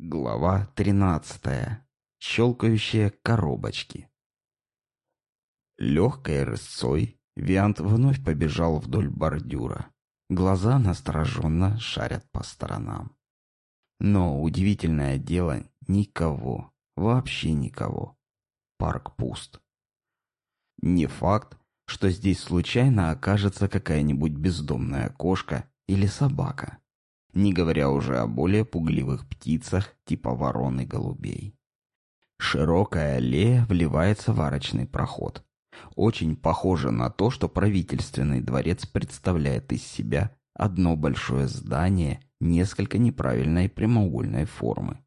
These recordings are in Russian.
Глава 13. Щелкающие коробочки. Легкой рысцой Виант вновь побежал вдоль бордюра. Глаза настороженно шарят по сторонам. Но удивительное дело — никого, вообще никого. Парк пуст. Не факт, что здесь случайно окажется какая-нибудь бездомная кошка или собака не говоря уже о более пугливых птицах типа ворон и голубей. Широкая аллея вливается в арочный проход. Очень похоже на то, что правительственный дворец представляет из себя одно большое здание несколько неправильной прямоугольной формы.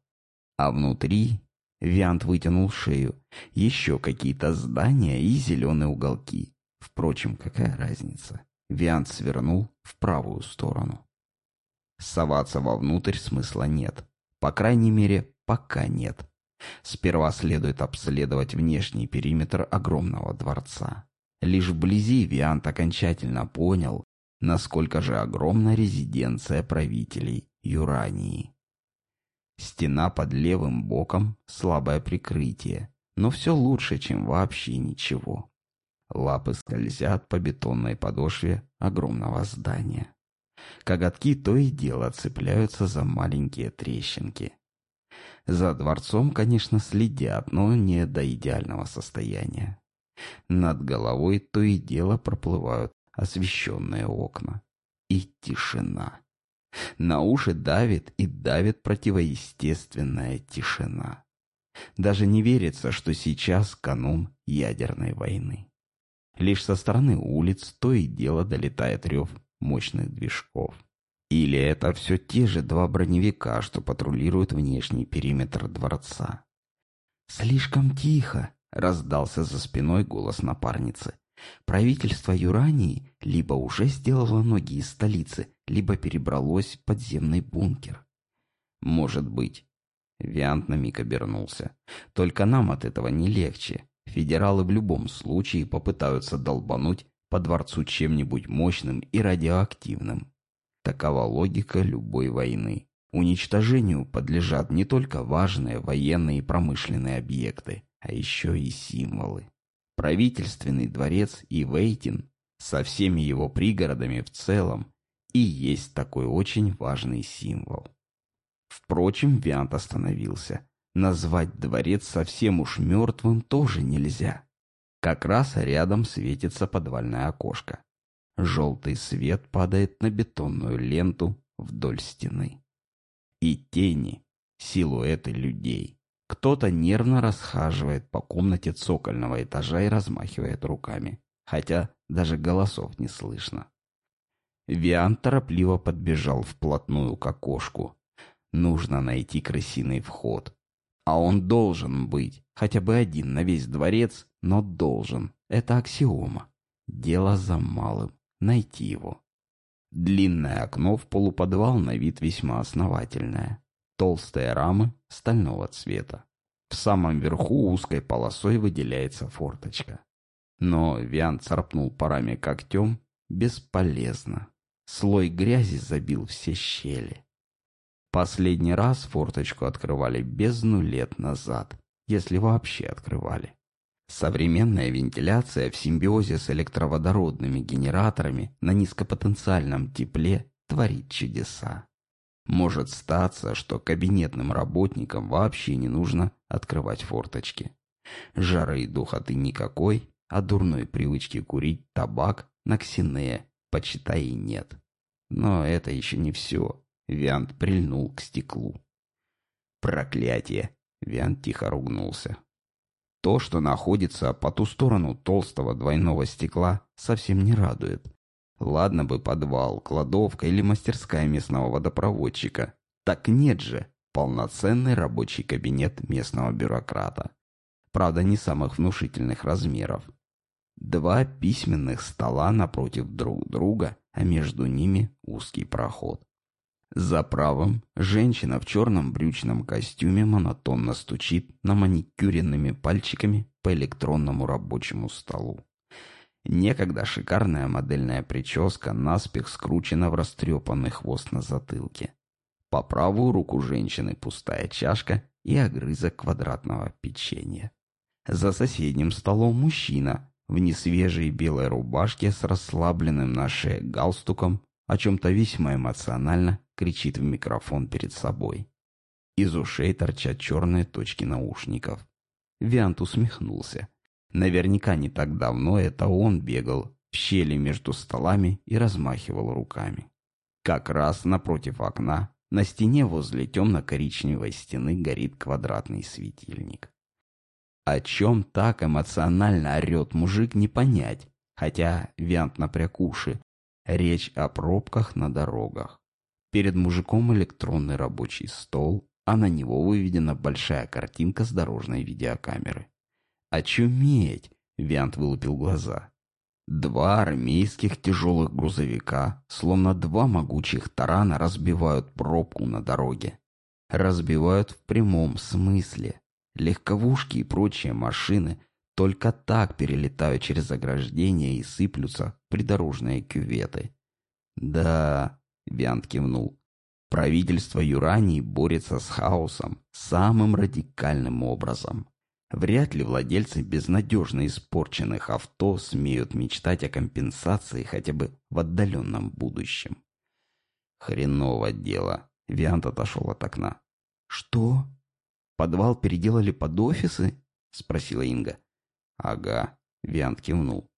А внутри, Виант вытянул шею, еще какие-то здания и зеленые уголки. Впрочем, какая разница? Виант свернул в правую сторону. Соваться вовнутрь смысла нет. По крайней мере, пока нет. Сперва следует обследовать внешний периметр огромного дворца. Лишь вблизи Виант окончательно понял, насколько же огромна резиденция правителей Юрании. Стена под левым боком – слабое прикрытие, но все лучше, чем вообще ничего. Лапы скользят по бетонной подошве огромного здания. Коготки то и дело цепляются за маленькие трещинки. За дворцом, конечно, следят, но не до идеального состояния. Над головой то и дело проплывают освещенные окна. И тишина. На уши давит и давит противоестественная тишина. Даже не верится, что сейчас канун ядерной войны. Лишь со стороны улиц то и дело долетает рев мощных движков. Или это все те же два броневика, что патрулируют внешний периметр дворца. «Слишком тихо!» — раздался за спиной голос напарницы. Правительство Юрании либо уже сделало ноги из столицы, либо перебралось в подземный бункер. «Может быть». Виант на миг обернулся. «Только нам от этого не легче. Федералы в любом случае попытаются долбануть по дворцу чем-нибудь мощным и радиоактивным. Такова логика любой войны. Уничтожению подлежат не только важные военные и промышленные объекты, а еще и символы. Правительственный дворец и Вейтин со всеми его пригородами в целом и есть такой очень важный символ. Впрочем, Виант остановился. Назвать дворец совсем уж мертвым тоже нельзя. Как раз рядом светится подвальное окошко. Желтый свет падает на бетонную ленту вдоль стены. И тени, силуэты людей. Кто-то нервно расхаживает по комнате цокольного этажа и размахивает руками, хотя даже голосов не слышно. Виан торопливо подбежал вплотную к окошку. Нужно найти крысиный вход. А он должен быть, хотя бы один на весь дворец, но должен. Это аксиома. Дело за малым. Найти его. Длинное окно в полуподвал на вид весьма основательное. Толстые рамы стального цвета. В самом верху узкой полосой выделяется форточка. Но Виан царапнул парами когтем бесполезно. Слой грязи забил все щели. Последний раз форточку открывали бездну лет назад, если вообще открывали. Современная вентиляция в симбиозе с электроводородными генераторами на низкопотенциальном тепле творит чудеса. Может статься, что кабинетным работникам вообще не нужно открывать форточки. Жары и духоты никакой, а дурной привычки курить табак на ксинея почитай и нет. Но это еще не все. Виант прильнул к стеклу. «Проклятие!» — Виант тихо ругнулся. То, что находится по ту сторону толстого двойного стекла, совсем не радует. Ладно бы подвал, кладовка или мастерская местного водопроводчика. Так нет же, полноценный рабочий кабинет местного бюрократа. Правда, не самых внушительных размеров. Два письменных стола напротив друг друга, а между ними узкий проход. За правым женщина в черном брючном костюме монотонно стучит на маникюренными пальчиками по электронному рабочему столу. Некогда шикарная модельная прическа наспех скручена в растрепанный хвост на затылке. По правую руку женщины пустая чашка и огрызок квадратного печенья. За соседним столом мужчина в несвежей белой рубашке с расслабленным на шее галстуком о чем-то весьма эмоционально кричит в микрофон перед собой. Из ушей торчат черные точки наушников. Виант усмехнулся. Наверняка не так давно это он бегал в щели между столами и размахивал руками. Как раз напротив окна, на стене возле темно-коричневой стены горит квадратный светильник. О чем так эмоционально орет мужик, не понять, хотя Виант напряг уши. Речь о пробках на дорогах. Перед мужиком электронный рабочий стол, а на него выведена большая картинка с дорожной видеокамеры. «Очуметь!» — Виант вылупил глаза. Два армейских тяжелых грузовика, словно два могучих тарана, разбивают пробку на дороге. Разбивают в прямом смысле. Легковушки и прочие машины только так перелетают через ограждения и сыплются придорожные кюветы. «Да», — Виант кивнул, — «правительство Юрании борется с хаосом самым радикальным образом. Вряд ли владельцы безнадежно испорченных авто смеют мечтать о компенсации хотя бы в отдаленном будущем. Хреново дело. Виант отошел от окна. «Что? Подвал переделали под офисы?» — спросила Инга. «Ага», — Виант кивнул.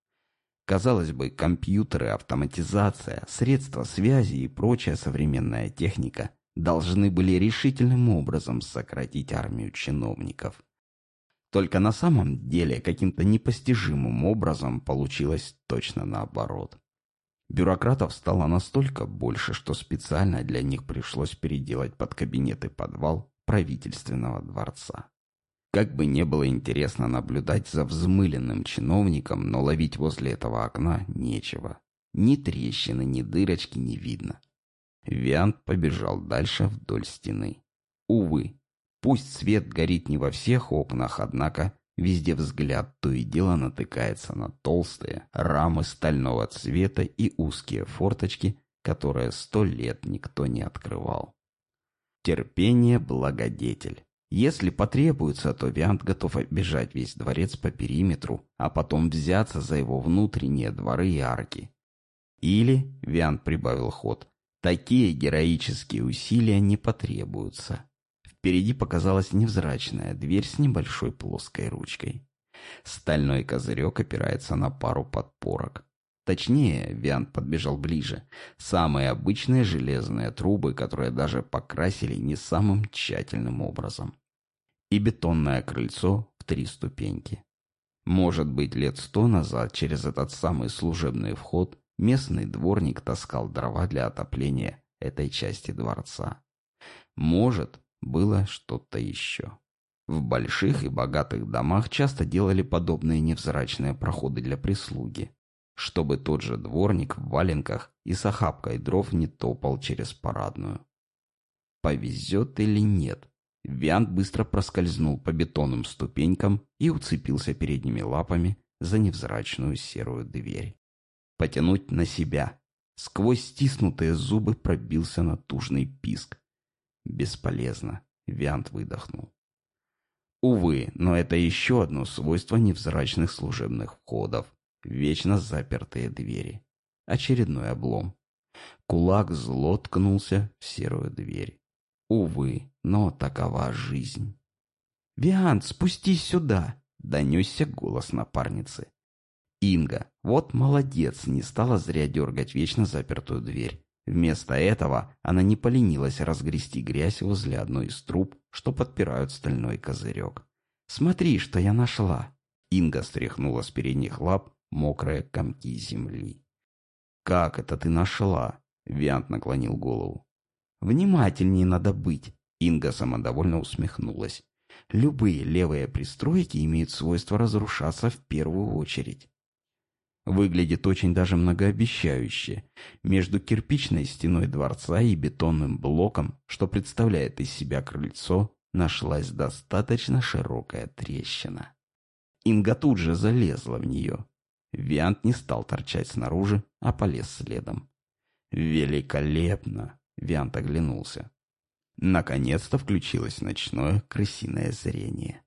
Казалось бы, компьютеры, автоматизация, средства связи и прочая современная техника должны были решительным образом сократить армию чиновников. Только на самом деле каким-то непостижимым образом получилось точно наоборот. Бюрократов стало настолько больше, что специально для них пришлось переделать под кабинеты подвал правительственного дворца. Как бы не было интересно наблюдать за взмыленным чиновником, но ловить возле этого окна нечего. Ни трещины, ни дырочки не видно. Виант побежал дальше вдоль стены. Увы, Пусть свет горит не во всех окнах, однако везде взгляд то и дело натыкается на толстые рамы стального цвета и узкие форточки, которые сто лет никто не открывал. Терпение – благодетель. Если потребуется, то Виант готов оббежать весь дворец по периметру, а потом взяться за его внутренние дворы и арки. Или, Виант прибавил ход, такие героические усилия не потребуются. Впереди показалась невзрачная дверь с небольшой плоской ручкой. Стальной козырек опирается на пару подпорок. Точнее, Виант подбежал ближе. Самые обычные железные трубы, которые даже покрасили не самым тщательным образом. И бетонное крыльцо в три ступеньки. Может быть, лет сто назад через этот самый служебный вход местный дворник таскал дрова для отопления этой части дворца. Может, было что-то еще. В больших и богатых домах часто делали подобные невзрачные проходы для прислуги, чтобы тот же дворник в валенках и с охапкой дров не топал через парадную. Повезет или нет? Виант быстро проскользнул по бетонным ступенькам и уцепился передними лапами за невзрачную серую дверь. Потянуть на себя. Сквозь стиснутые зубы пробился натужный писк. Бесполезно. Виант выдохнул. Увы, но это еще одно свойство невзрачных служебных входов. Вечно запертые двери. Очередной облом. Кулак зло ткнулся в серую дверь. Увы, но такова жизнь. «Виант, спустись сюда!» — донесся голос напарницы. Инга, вот молодец, не стала зря дергать вечно запертую дверь. Вместо этого она не поленилась разгрести грязь возле одной из труб, что подпирают стальной козырек. «Смотри, что я нашла!» Инга стряхнула с передних лап мокрые комки земли. «Как это ты нашла?» Виант наклонил голову. «Внимательнее надо быть!» Инга самодовольно усмехнулась. «Любые левые пристройки имеют свойство разрушаться в первую очередь. Выглядит очень даже многообещающе. Между кирпичной стеной дворца и бетонным блоком, что представляет из себя крыльцо, нашлась достаточно широкая трещина. Инга тут же залезла в нее. Виант не стал торчать снаружи, а полез следом. «Великолепно!» — Виант оглянулся. Наконец-то включилось ночное крысиное зрение.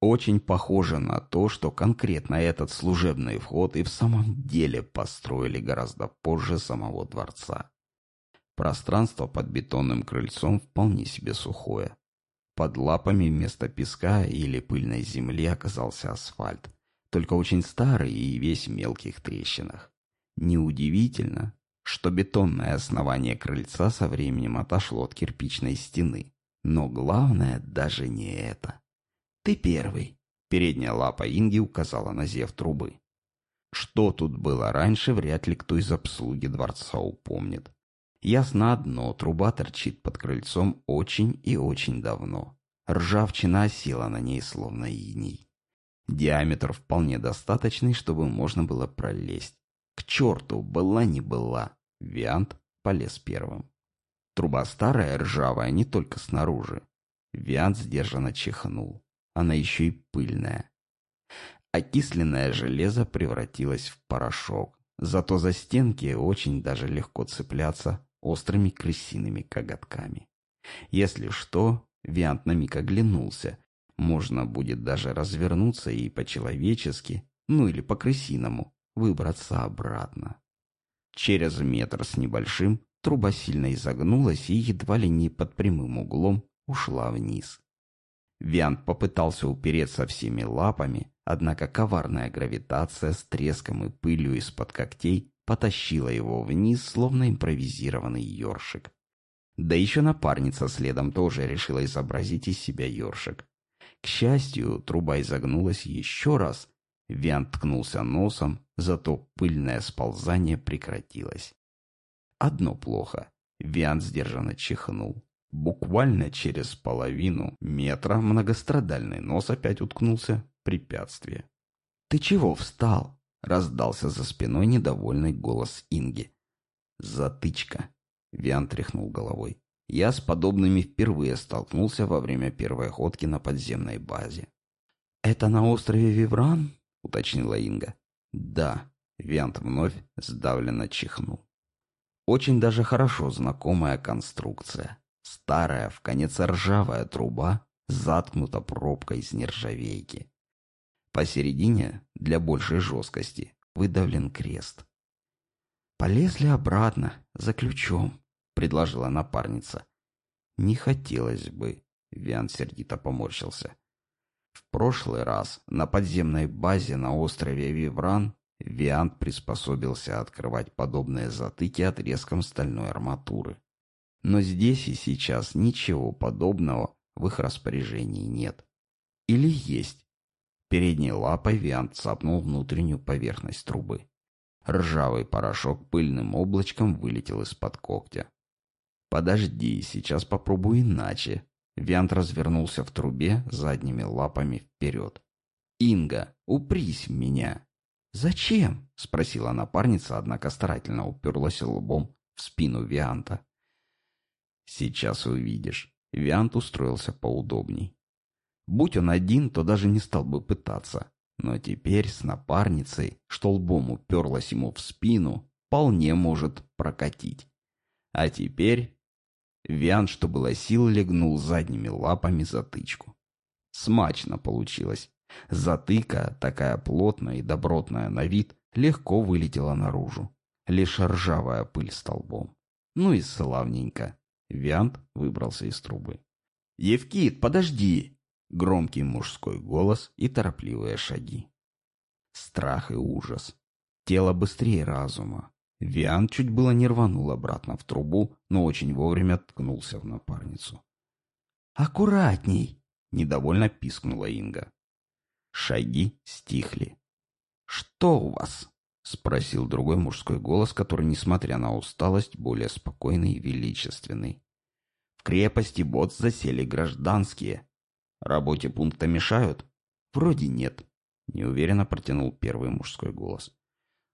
Очень похоже на то, что конкретно этот служебный вход и в самом деле построили гораздо позже самого дворца. Пространство под бетонным крыльцом вполне себе сухое. Под лапами вместо песка или пыльной земли оказался асфальт, только очень старый и весь в мелких трещинах. Неудивительно, что бетонное основание крыльца со временем отошло от кирпичной стены. Но главное даже не это. «Ты первый», — передняя лапа Инги указала на зев трубы. Что тут было раньше, вряд ли кто из обслуги дворца упомнит. Ясно одно, труба торчит под крыльцом очень и очень давно. Ржавчина осела на ней, словно иней. Диаметр вполне достаточный, чтобы можно было пролезть. К черту, была не была. Виант полез первым. Труба старая, ржавая, не только снаружи. Виант сдержанно чихнул. Она еще и пыльная. Окисленное железо превратилось в порошок. Зато за стенки очень даже легко цепляться острыми крысиными коготками. Если что, Виант на миг оглянулся. Можно будет даже развернуться и по-человечески, ну или по-крысиному, выбраться обратно. Через метр с небольшим труба сильно изогнулась и едва ли не под прямым углом ушла вниз. Виант попытался упереться всеми лапами, однако коварная гравитация с треском и пылью из-под когтей потащила его вниз, словно импровизированный ёршик. Да еще напарница следом тоже решила изобразить из себя ёршик. К счастью, труба изогнулась еще раз, Виант ткнулся носом, зато пыльное сползание прекратилось. Одно плохо. Виант сдержанно чихнул. Буквально через половину метра многострадальный нос опять уткнулся в препятствие. «Ты чего встал?» — раздался за спиной недовольный голос Инги. «Затычка!» — Виан тряхнул головой. «Я с подобными впервые столкнулся во время первой ходки на подземной базе». «Это на острове Вивран?» — уточнила Инга. «Да», — Вент вновь сдавленно чихнул. Очень даже хорошо знакомая конструкция. Старая, в конец ржавая труба, заткнута пробкой из нержавейки. Посередине, для большей жесткости, выдавлен крест. «Полезли обратно, за ключом», — предложила напарница. «Не хотелось бы», — Виан сердито поморщился. Прошлый раз на подземной базе на острове Вивран Виант приспособился открывать подобные затыки отрезком стальной арматуры. Но здесь и сейчас ничего подобного в их распоряжении нет. Или есть. Передней лапой Виант цапнул внутреннюю поверхность трубы. Ржавый порошок пыльным облачком вылетел из-под когтя. «Подожди, сейчас попробую иначе», Виант развернулся в трубе задними лапами вперед. «Инга, упрись меня!» «Зачем?» — спросила напарница, однако старательно уперлась лбом в спину Вианта. «Сейчас увидишь». Виант устроился поудобней. Будь он один, то даже не стал бы пытаться. Но теперь с напарницей, что лбом уперлась ему в спину, вполне может прокатить. А теперь Виан, что было сил, легнул задними лапами затычку. Смачно получилось. Затыка, такая плотная и добротная на вид, легко вылетела наружу. Лишь ржавая пыль столбом. Ну и славненько. Виант выбрался из трубы. «Евкит, подожди!» Громкий мужской голос и торопливые шаги. Страх и ужас. Тело быстрее разума. Виан чуть было не рванул обратно в трубу, но очень вовремя ткнулся в напарницу. «Аккуратней!» — недовольно пискнула Инга. Шаги стихли. «Что у вас?» — спросил другой мужской голос, который, несмотря на усталость, более спокойный и величественный. «В крепости бот засели гражданские. Работе пункта мешают?» «Вроде нет», — неуверенно протянул первый мужской голос.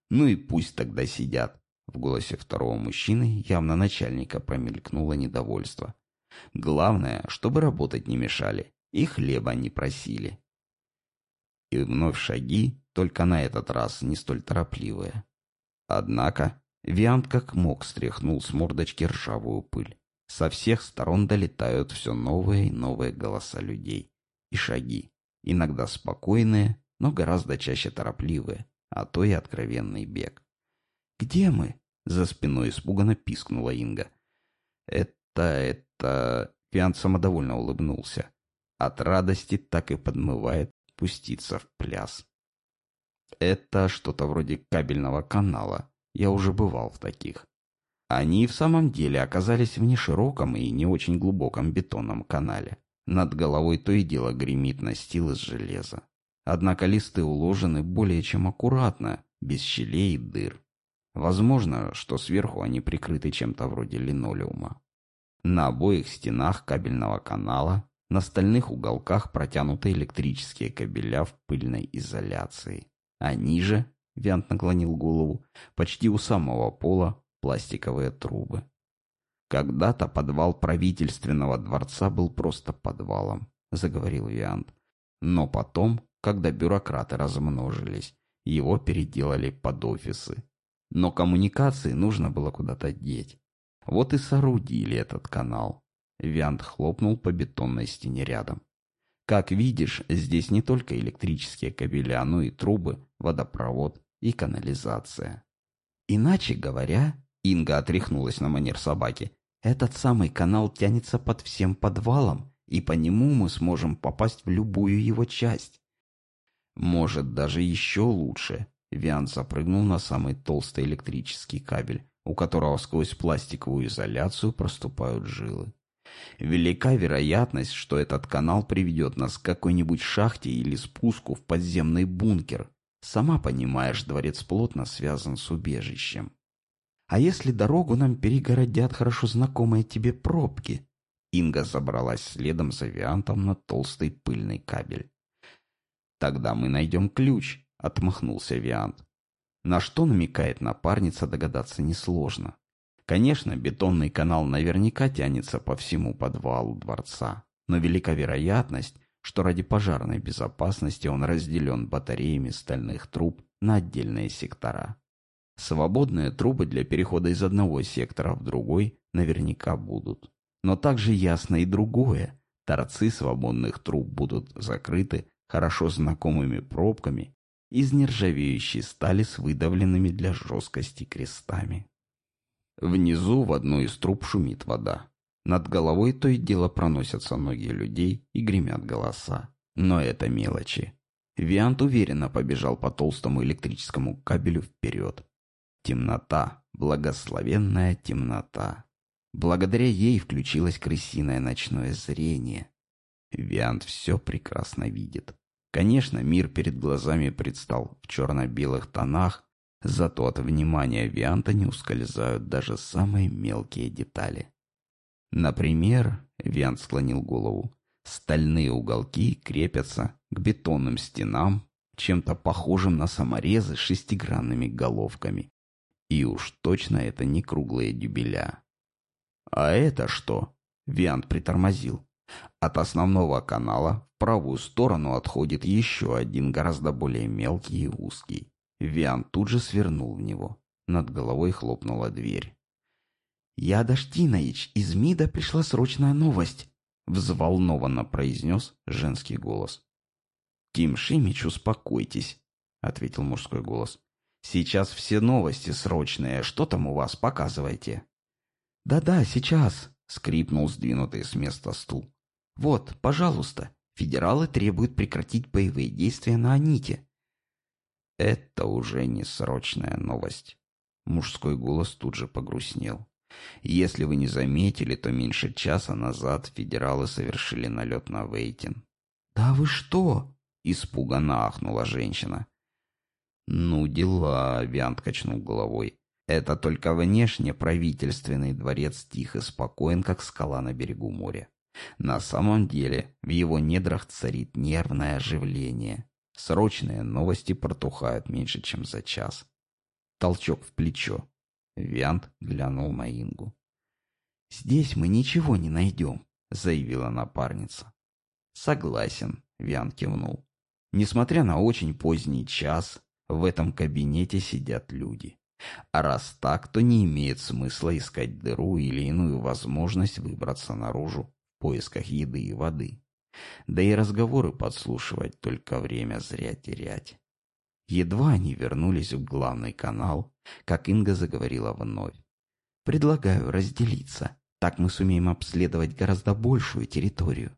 Ну и пусть тогда сидят. В голосе второго мужчины явно начальника промелькнуло недовольство. Главное, чтобы работать не мешали, и хлеба не просили. И вновь шаги, только на этот раз не столь торопливые. Однако Виант как мог стряхнул с мордочки ржавую пыль. Со всех сторон долетают все новые и новые голоса людей. И шаги. Иногда спокойные, но гораздо чаще торопливые, а то и откровенный бег. «Где мы?» — за спиной испуганно пискнула Инга. «Это... это...» — Фиан самодовольно улыбнулся. От радости так и подмывает пуститься в пляс. Это что-то вроде кабельного канала. Я уже бывал в таких. Они в самом деле оказались в нешироком и не очень глубоком бетонном канале. Над головой то и дело гремит настил из железа. Однако листы уложены более чем аккуратно, без щелей и дыр. Возможно, что сверху они прикрыты чем-то вроде линолеума. На обоих стенах кабельного канала, на стальных уголках протянуты электрические кабеля в пыльной изоляции. А ниже, Вянт наклонил голову, почти у самого пола пластиковые трубы. Когда-то подвал правительственного дворца был просто подвалом, заговорил Виант. Но потом, когда бюрократы размножились, его переделали под офисы. Но коммуникации нужно было куда-то деть. Вот и соорудили этот канал. Виант хлопнул по бетонной стене рядом. Как видишь, здесь не только электрические кабеля, но и трубы, водопровод и канализация. Иначе говоря, Инга отряхнулась на манер собаки, этот самый канал тянется под всем подвалом, и по нему мы сможем попасть в любую его часть. Может, даже еще лучше. Виан запрыгнул на самый толстый электрический кабель, у которого сквозь пластиковую изоляцию проступают жилы. Велика вероятность, что этот канал приведет нас к какой-нибудь шахте или спуску в подземный бункер. Сама понимаешь, дворец плотно связан с убежищем. А если дорогу нам перегородят хорошо знакомые тебе пробки? Инга забралась следом за Виантом на толстый пыльный кабель. Тогда мы найдем ключ, отмахнулся Виант. На что намекает напарница, догадаться несложно. Конечно, бетонный канал наверняка тянется по всему подвалу дворца, но велика вероятность, что ради пожарной безопасности он разделен батареями стальных труб на отдельные сектора. Свободные трубы для перехода из одного сектора в другой наверняка будут. Но также ясно и другое. Торцы свободных труб будут закрыты хорошо знакомыми пробками из нержавеющей стали с выдавленными для жесткости крестами. Внизу в одной из труб шумит вода. Над головой то и дело проносятся ноги людей и гремят голоса. Но это мелочи. Виант уверенно побежал по толстому электрическому кабелю вперед. Темнота, благословенная темнота. Благодаря ей включилось крысиное ночное зрение. Виант все прекрасно видит. Конечно, мир перед глазами предстал в черно-белых тонах, Зато от внимания Вианта не ускользают даже самые мелкие детали. Например, Виант склонил голову, стальные уголки крепятся к бетонным стенам, чем-то похожим на саморезы с шестигранными головками. И уж точно это не круглые дюбеля. А это что? Виант притормозил. От основного канала в правую сторону отходит еще один, гораздо более мелкий и узкий. Виан тут же свернул в него. Над головой хлопнула дверь. «Я Даштинаич, из МИДа пришла срочная новость», — взволнованно произнес женский голос. «Ким Шимич, успокойтесь», — ответил мужской голос. «Сейчас все новости срочные. Что там у вас? Показывайте». «Да-да, сейчас», — скрипнул сдвинутый с места стул. «Вот, пожалуйста, федералы требуют прекратить боевые действия на Аните. Это уже не срочная новость. Мужской голос тут же погрустнел. Если вы не заметили, то меньше часа назад федералы совершили налет на Вейтин. «Да вы что?» — испуганно ахнула женщина. «Ну, дела», — Виант качнул головой. «Это только внешне правительственный дворец тих и спокоен, как скала на берегу моря. На самом деле в его недрах царит нервное оживление. Срочные новости протухают меньше, чем за час. Толчок в плечо. Виант глянул на Ингу. «Здесь мы ничего не найдем», — заявила напарница. «Согласен», — Виан кивнул. «Несмотря на очень поздний час, в этом кабинете сидят люди. А раз так, то не имеет смысла искать дыру или иную возможность выбраться наружу поисках еды и воды. Да и разговоры подслушивать только время зря терять. Едва они вернулись в главный канал, как Инга заговорила вновь. «Предлагаю разделиться. Так мы сумеем обследовать гораздо большую территорию».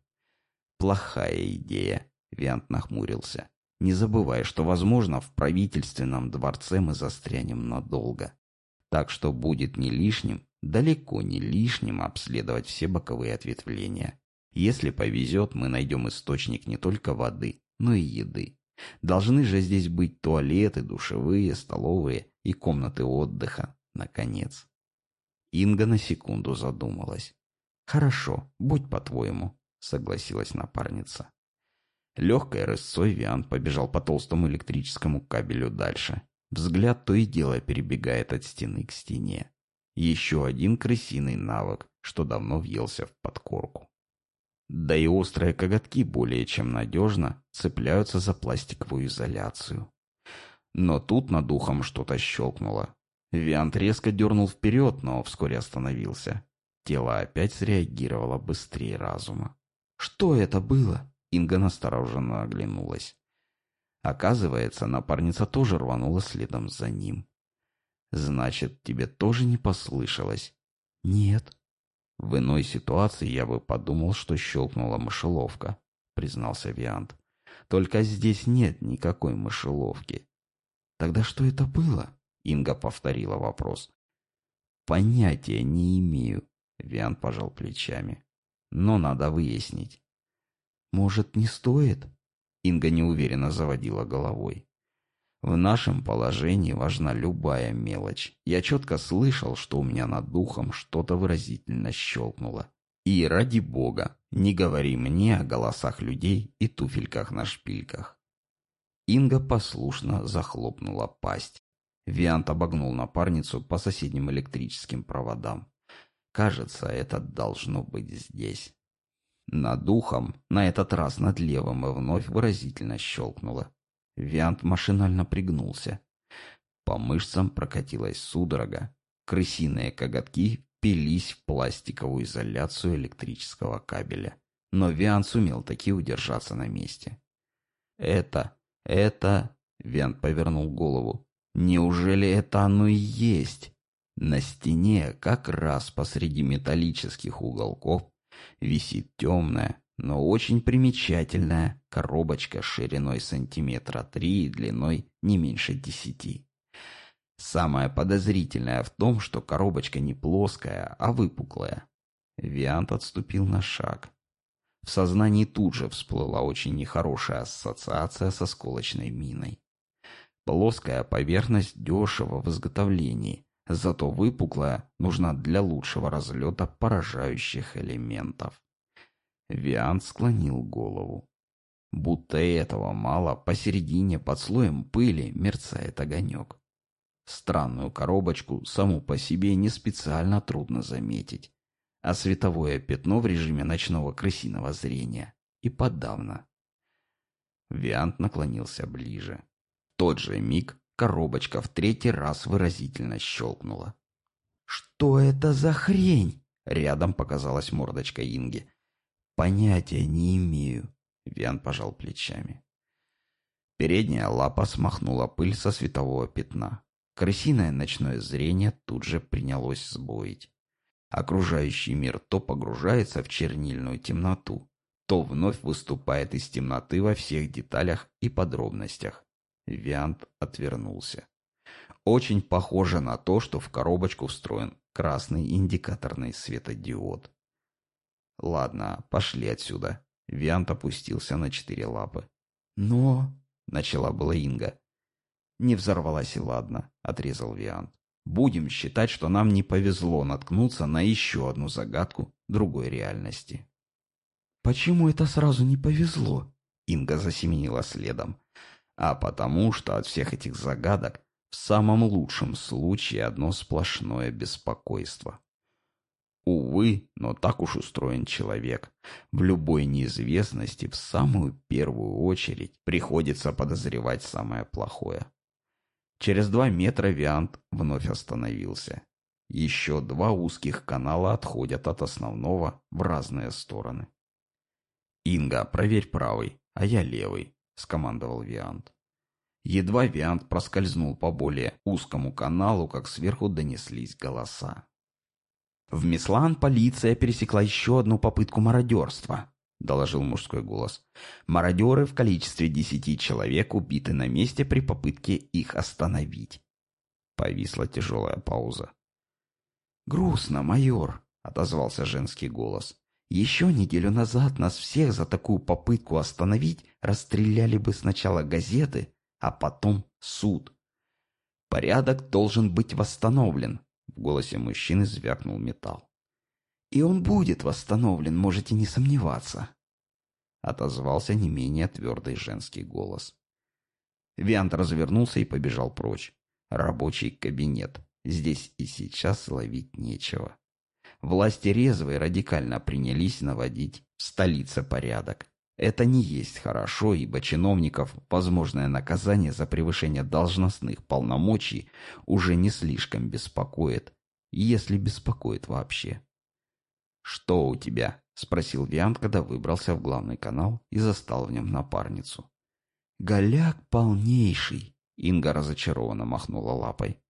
«Плохая идея», — Виант нахмурился. «Не забывай, что, возможно, в правительственном дворце мы застрянем надолго. Так что будет не лишним, далеко не лишним обследовать все боковые ответвления. Если повезет, мы найдем источник не только воды, но и еды. Должны же здесь быть туалеты, душевые, столовые и комнаты отдыха, наконец. Инга на секунду задумалась. «Хорошо, будь по-твоему», — согласилась напарница. Легкой рысцой Виан побежал по толстому электрическому кабелю дальше. Взгляд то и дело перебегает от стены к стене. Еще один крысиный навык, что давно въелся в подкорку. Да и острые коготки более чем надежно цепляются за пластиковую изоляцию. Но тут над ухом что-то щелкнуло. Виант резко дернул вперед, но вскоре остановился. Тело опять среагировало быстрее разума. «Что это было?» Инга настороженно оглянулась. Оказывается, напарница тоже рванула следом за ним. «Значит, тебе тоже не послышалось?» «Нет», в иной ситуации я бы подумал, что щелкнула мышеловка, признался Виант. Только здесь нет никакой мышеловки. Тогда что это было? Инга повторила вопрос. Понятия не имею, Виант пожал плечами. Но надо выяснить. Может, не стоит? Инга неуверенно заводила головой. В нашем положении важна любая мелочь. Я четко слышал, что у меня над духом что-то выразительно щелкнуло. И ради бога, не говори мне о голосах людей и туфельках на шпильках. Инга послушно захлопнула пасть. Виант обогнул напарницу по соседним электрическим проводам. Кажется, это должно быть здесь. Над духом, на этот раз над левым, и вновь выразительно щелкнуло. Виант машинально пригнулся. По мышцам прокатилась судорога. Крысиные коготки впились в пластиковую изоляцию электрического кабеля. Но Виант сумел таки удержаться на месте. «Это... это...» — Виант повернул голову. «Неужели это оно и есть?» На стене, как раз посреди металлических уголков, висит темная, но очень примечательная коробочка шириной сантиметра три и длиной не меньше десяти. Самое подозрительное в том, что коробочка не плоская, а выпуклая. Виант отступил на шаг. В сознании тут же всплыла очень нехорошая ассоциация со сколочной миной. Плоская поверхность дешево в изготовлении, зато выпуклая нужна для лучшего разлета поражающих элементов. Виант склонил голову. Будто этого мало, посередине под слоем пыли мерцает огонек. Странную коробочку саму по себе не специально трудно заметить, а световое пятно в режиме ночного крысиного зрения и подавно. Виант наклонился ближе. В тот же миг коробочка в третий раз выразительно щелкнула. «Что это за хрень?» Рядом показалась мордочка Инги. Понятия не имею. Виан пожал плечами. Передняя лапа смахнула пыль со светового пятна. Крысиное ночное зрение тут же принялось сбоить. Окружающий мир то погружается в чернильную темноту, то вновь выступает из темноты во всех деталях и подробностях. Виант отвернулся. Очень похоже на то, что в коробочку встроен красный индикаторный светодиод. Ладно, пошли отсюда. Виант опустился на четыре лапы. Но... Начала была Инга. Не взорвалась и ладно, отрезал Виант. Будем считать, что нам не повезло наткнуться на еще одну загадку другой реальности. Почему это сразу не повезло? Инга засеменила следом. А потому что от всех этих загадок в самом лучшем случае одно сплошное беспокойство. Увы, но так уж устроен человек. В любой неизвестности в самую первую очередь приходится подозревать самое плохое. Через два метра Виант вновь остановился. Еще два узких канала отходят от основного в разные стороны. «Инга, проверь правый, а я левый», — скомандовал Виант. Едва Виант проскользнул по более узкому каналу, как сверху донеслись голоса. В Меслан полиция пересекла еще одну попытку мародерства, доложил мужской голос. Мародеры в количестве десяти человек убиты на месте при попытке их остановить. Повисла тяжелая пауза. «Грустно, майор», — отозвался женский голос. «Еще неделю назад нас всех за такую попытку остановить расстреляли бы сначала газеты, а потом суд. Порядок должен быть восстановлен, в голосе мужчины звякнул металл. «И он будет восстановлен, можете не сомневаться», — отозвался не менее твердый женский голос. Виант развернулся и побежал прочь. Рабочий кабинет. Здесь и сейчас ловить нечего. Власти резво и радикально принялись наводить в столице порядок. Это не есть хорошо, ибо чиновников возможное наказание за превышение должностных полномочий уже не слишком беспокоит, если беспокоит вообще. «Что у тебя?» — спросил Виант, когда выбрался в главный канал и застал в нем напарницу. «Голяк полнейший!» — Инга разочарованно махнула лапой.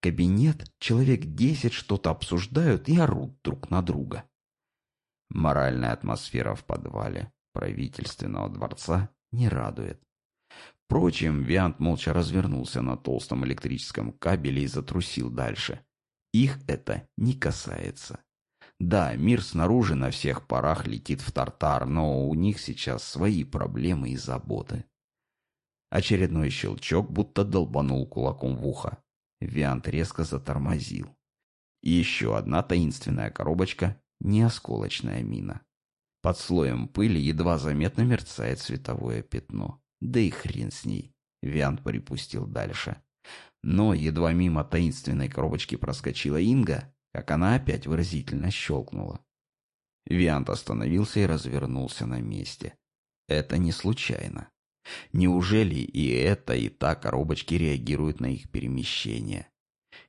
«Кабинет, человек десять что-то обсуждают и орут друг на друга». Моральная атмосфера в подвале правительственного дворца не радует. Впрочем, Виант молча развернулся на толстом электрическом кабеле и затрусил дальше. Их это не касается. Да, мир снаружи на всех парах летит в тартар, но у них сейчас свои проблемы и заботы. Очередной щелчок будто долбанул кулаком в ухо. Виант резко затормозил. И еще одна таинственная коробочка, не осколочная мина. Под слоем пыли едва заметно мерцает световое пятно. Да и хрен с ней. Виант припустил дальше. Но едва мимо таинственной коробочки проскочила Инга, как она опять выразительно щелкнула. Виант остановился и развернулся на месте. Это не случайно. Неужели и это, и та коробочки реагируют на их перемещение?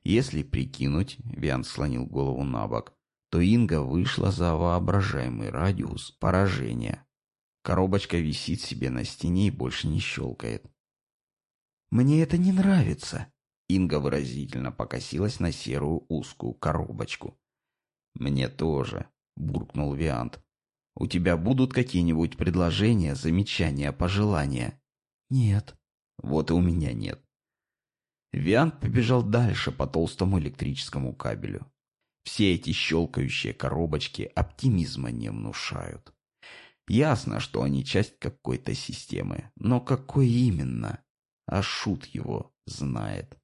Если прикинуть, Виант слонил голову на бок, то Инга вышла за воображаемый радиус поражения. Коробочка висит себе на стене и больше не щелкает. «Мне это не нравится», — Инга выразительно покосилась на серую узкую коробочку. «Мне тоже», — буркнул Виант. «У тебя будут какие-нибудь предложения, замечания, пожелания?» «Нет». «Вот и у меня нет». Виант побежал дальше по толстому электрическому кабелю. Все эти щелкающие коробочки оптимизма не внушают. Ясно, что они часть какой-то системы, но какой именно? А Шут его знает.